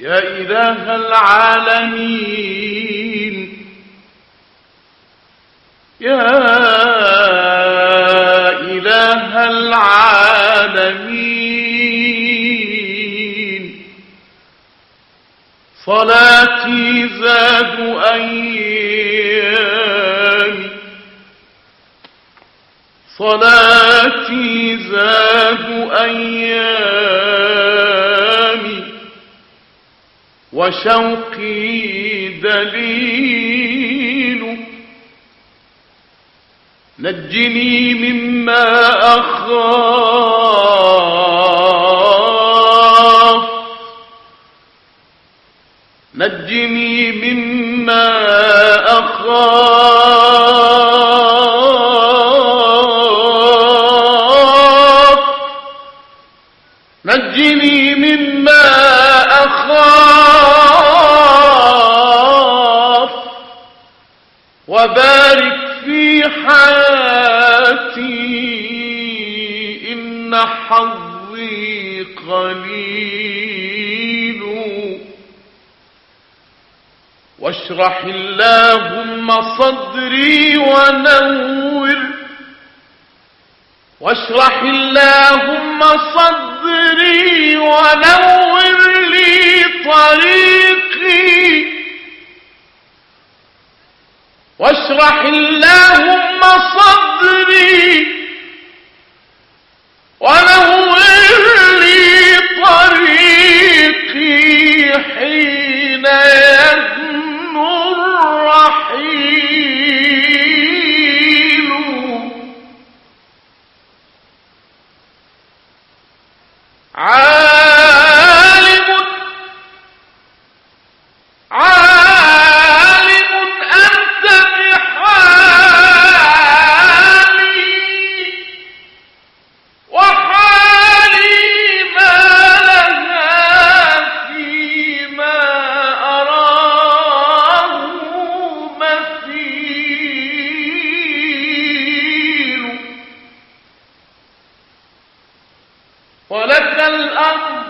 يا إله العالمين. يا إله العالمين. صلاتي زاد أيامي صلاتي زاد أيامي وشوقي دليل نجني مما أخاف. نجني مما أخاف. نجني مما أخاف. وبارك في حياتي إن حظي قليل. واشرح اللهم صدري ونور. واشرح اللهم صدري ونور. واشرح اللهم صدري ونور لي طريقي حين يغنو الرحيل. على الأرض